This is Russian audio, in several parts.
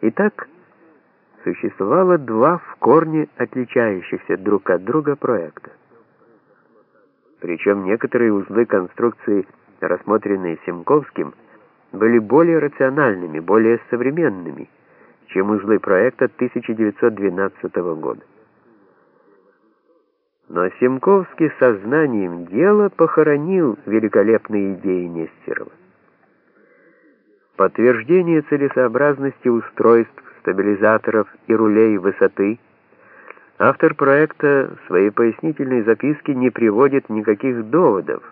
Итак, существовало два в корне отличающихся друг от друга проекта. Причем некоторые узлы конструкции, рассмотренные Семковским, были более рациональными, более современными, чем узлы проекта 1912 года. Но Семковский сознанием дела похоронил великолепные идеи Нестерова. Подтверждение целесообразности устройств, стабилизаторов и рулей высоты автор проекта в своей пояснительной записке не приводит никаких доводов,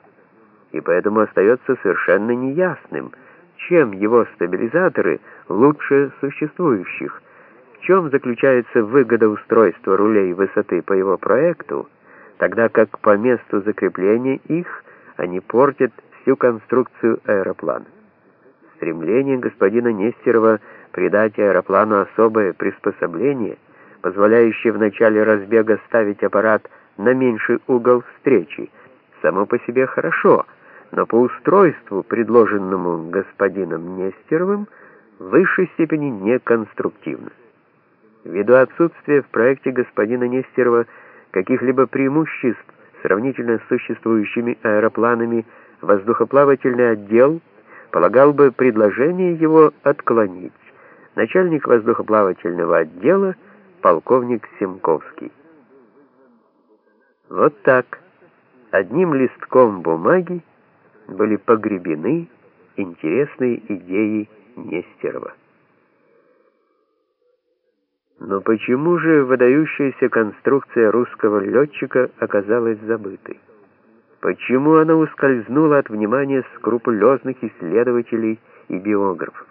и поэтому остается совершенно неясным, чем его стабилизаторы лучше существующих, в чем заключается выгода устройства рулей высоты по его проекту, тогда как по месту закрепления их они портят всю конструкцию аэроплана. Стремление господина Нестерова придать аэроплану особое приспособление, позволяющее в начале разбега ставить аппарат на меньший угол встречи, само по себе хорошо, но по устройству, предложенному господином Нестеровым, в высшей степени неконструктивно. Ввиду отсутствия в проекте господина Нестерова каких-либо преимуществ сравнительно с существующими аэропланами, воздухоплавательный отдел полагал бы предложение его отклонить. Начальник воздухоплавательного отдела полковник Семковский. Вот так, одним листком бумаги были погребены интересные идеи Нестерова. Но почему же выдающаяся конструкция русского летчика оказалась забытой? Почему она ускользнула от внимания скрупулезных исследователей и биографов?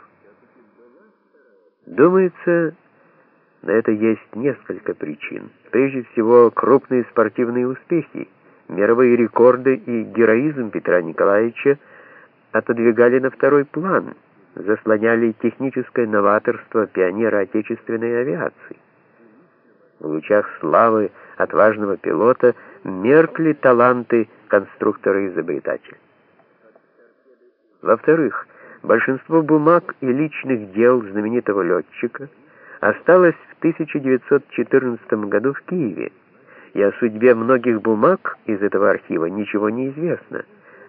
Думается, на это есть несколько причин. Прежде всего, крупные спортивные успехи, мировые рекорды и героизм Петра Николаевича отодвигали на второй план – заслоняли техническое новаторство пионера отечественной авиации. В лучах славы отважного пилота меркли таланты конструктора-изобретателя. Во-вторых, большинство бумаг и личных дел знаменитого летчика осталось в 1914 году в Киеве, и о судьбе многих бумаг из этого архива ничего не известно,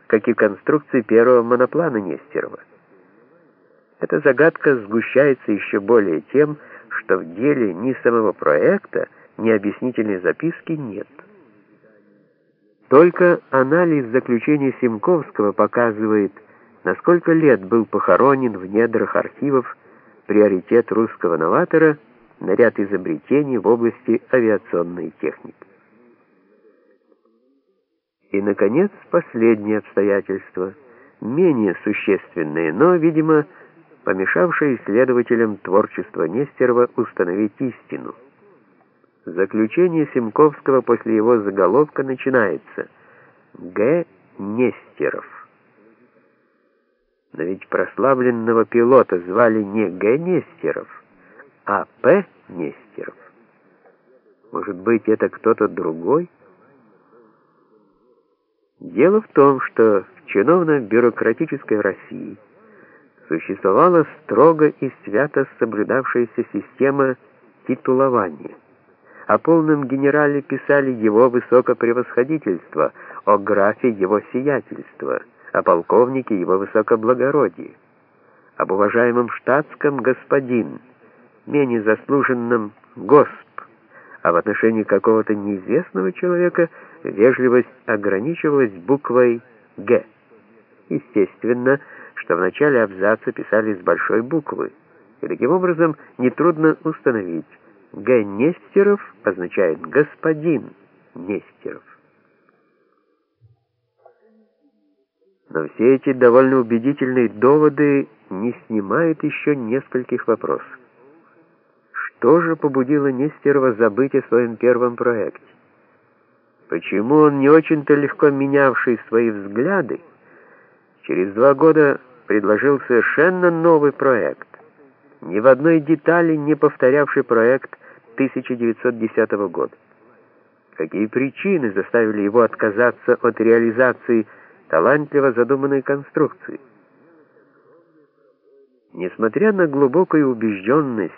как и конструкции первого моноплана Нестерова. Эта загадка сгущается еще более тем, что в деле ни самого проекта, ни объяснительной записки нет. Только анализ заключения Симковского показывает, на сколько лет был похоронен в недрах архивов приоритет русского новатора на ряд изобретений в области авиационной техники. И, наконец, последнее обстоятельство, менее существенное, но, видимо, помешавшее исследователям творчества Нестерова установить истину. Заключение Семковского после его заголовка начинается «Г. Нестеров». Но ведь прославленного пилота звали не Г. Нестеров, а П. Нестеров. Может быть, это кто-то другой? Дело в том, что в чиновно-бюрократической России существовала строго и свято соблюдавшаяся система титулования. О полном генерале писали его высокопревосходительство, о графе его сиятельство, о полковнике его высокоблагородие, об уважаемом штатском господин, менее заслуженном госп, а в отношении какого-то неизвестного человека вежливость ограничивалась буквой «Г». Естественно, что в начале абзаца писали с большой буквы, и таким образом нетрудно установить, Г. Нестеров означает «господин Нестеров». Но все эти довольно убедительные доводы не снимают еще нескольких вопросов. Что же побудило Нестерова забыть о своем первом проекте? Почему он, не очень-то легко менявший свои взгляды, через два года предложил совершенно новый проект, ни в одной детали не повторявший проект 1910 года. Какие причины заставили его отказаться от реализации талантливо задуманной конструкции? Несмотря на глубокую убежденность